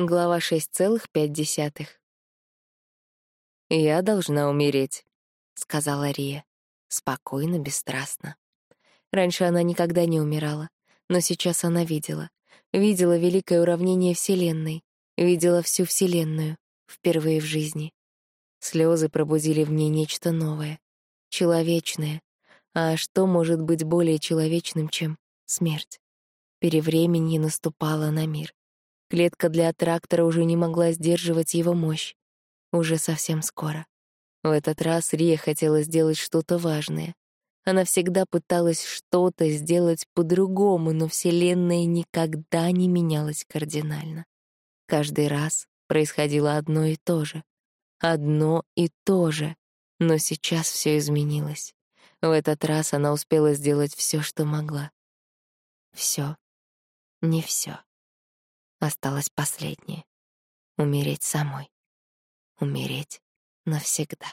Глава 6,5. «Я должна умереть», — сказала Рия. Спокойно, бесстрастно. Раньше она никогда не умирала, но сейчас она видела. Видела великое уравнение Вселенной, видела всю Вселенную, впервые в жизни. Слезы пробудили в ней нечто новое, человечное. А что может быть более человечным, чем смерть? Перевременье наступало на мир. Клетка для трактора уже не могла сдерживать его мощь. Уже совсем скоро. В этот раз Рия хотела сделать что-то важное. Она всегда пыталась что-то сделать по-другому, но Вселенная никогда не менялась кардинально. Каждый раз происходило одно и то же. Одно и то же. Но сейчас все изменилось. В этот раз она успела сделать все, что могла. Все, Не все. Осталось последнее — умереть самой. Умереть навсегда.